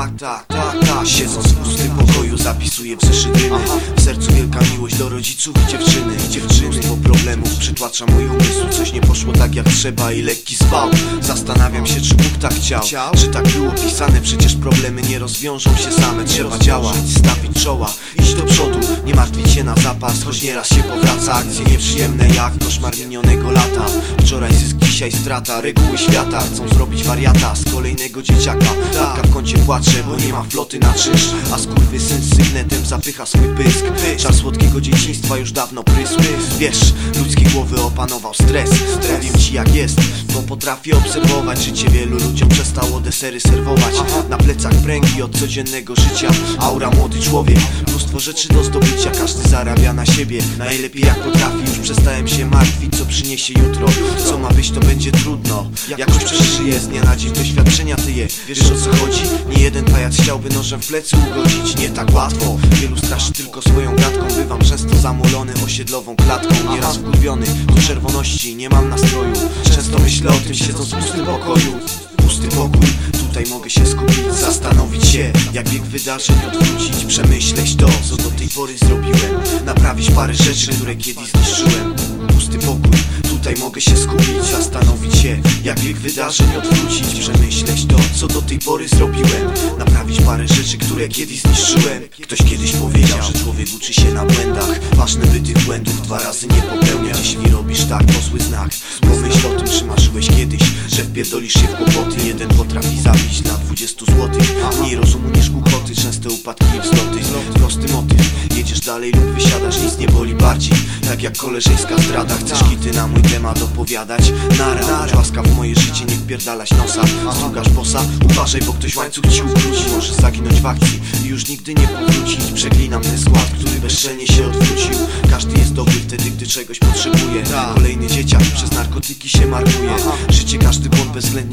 tak, tak, tak, tak Siedząc w pustym pokoju zapisuję dymy W sercu wielka miłość do rodziców i dziewczyny Dziewczyny, bo problemów przytłacza mój umysł. Coś nie poszło tak jak trzeba i lekki zwał. Zastanawiam się czy Bóg tak chciał Czy tak było pisane, przecież problemy nie rozwiążą się same. Trzeba działać, stawić czoła, iść do przodu. Nie martwić się na zapas, choć nieraz się powraca. Akcje nieprzyjemne jak koszmar minionego lata. Wczoraj zysk, dzisiaj strata, reguły świata Chcą zrobić wariata z kolejnego dzieciaka. Babka w kącie płacze, bo nie ma floty na czyż A syn z sygnetem zapycha swój pysk. Czas słodkiego dzieciństwa już dawno prysł Wiesz, ludzkie głowy opanował stres. Powiem ci jak jest, bo potrafię obserwować Życie. Wielu ludziom przestało desery serwować. Na plecach pręgi od codziennego życia. Aura młody człowiek, mnóstwo rzeczy do zdobycia. Każdy zarabia na siebie, najlepiej jak potrafi Już przestałem się martwić, co przyniesie jutro? Co ma być to będzie trudno. Jakoś przeżyję z dnia na dzień doświadczenia tyje Wiesz o co chodzi? Nie jeden pajac chciałby nożem w plecy ugodzić. Nie tak łatwo, wielu straszy tylko swoją gadką. Bywam często zamulony osiedlową klatką. Nieraz wkurwiony do czerwoności, nie mam nastroju. Często myślę o tym siedząc w pustym pokoju. Pusty pokój, tutaj mogę się skupić Zastanowić się, jak bieg wydarzeń odwrócić Przemyśleć to, co do tej pory zrobiłem. Naprawić parę rzeczy, które kiedyś zniszczyłem. Pusty pokój, tutaj mogę się skupić Zastanowić się, jak bieg wydarzeń odwrócić Przemyśleć to, co do tej pory zrobiłem. Naprawić parę rzeczy, które kiedyś zniszczyłem. Ktoś kiedyś powiedział, że człowiek uczy się na błędach. Ważne by tych błędów dwa razy nie popełniać. Jeśli robisz tak, to zły znak. Pomyśl o tym, czy marzyłeś kiedyś Że wpierdolisz się w kłopoty Jeden potrafi zabić na 20 złotych. Mniej rozumu niż głupoty, częste upadki i wzloty. Prosty motyw, jedziesz dalej lub wysiadasz Nic nie boli bardziej, tak jak koleżeńska zdrada Chcesz kity na mój temat opowiadać? Nara, łaska w moje życie, nie wpierdalać nosa. Strugasz bossa, uważaj, bo ktoś łańcuch ci ukróci. Możesz zaginąć w akcji i już nigdy nie powrócić. Przeklinam ten skład, który bezczelnie się odwrócił. Każdy jest dobry wtedy, gdy czegoś potrzebuje. Kolejny dzieciak przez narkotyki się markuje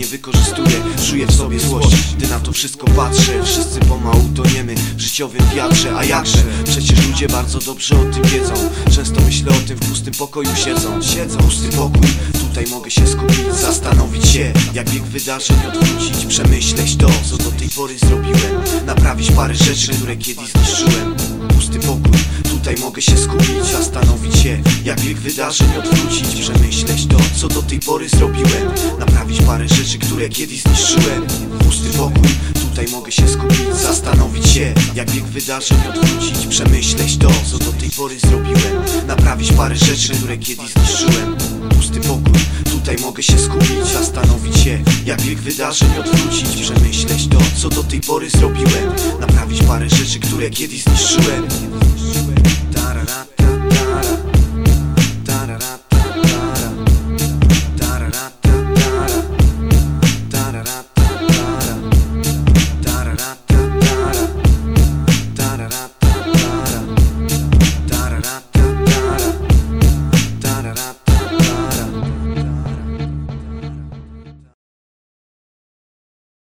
Wykorzystuje Czuję w sobie złość, gdy na to wszystko patrzę Wszyscy pomału toniemy w życiowym wiatrze. A jakże, przecież ludzie bardzo dobrze o tym wiedzą. Często myślę o tym w pustym pokoju siedzą. Siedzą, pusty pokój, tutaj mogę się skupić Zastanowić się, jak bieg wydarzeń odwrócić Przemyśleć to, co do tej pory zrobiłem. Naprawić parę rzeczy, które kiedyś zniszczyłem. Pusty pokój, tutaj mogę się skupić Zastanowić się, jak bieg wydarzeń odwrócić Przemyśleć to, co do tej pory zrobiłem. Naprawić parę rzeczy, które kiedyś zniszczyłem. Pusty pokój, tutaj mogę się skupić Zastanowić się, jak bieg wydarzeń odwrócić Przemyśleć to, co do tej pory zrobiłem. Naprawić parę rzeczy, które kiedyś zniszczyłem. Pusty pokój, tutaj mogę się skupić Zastanowić się, jak bieg wydarzeń odwrócić Przemyśleć to, co do tej pory zrobiłem. Naprawić parę rzeczy, które kiedyś zniszczyłem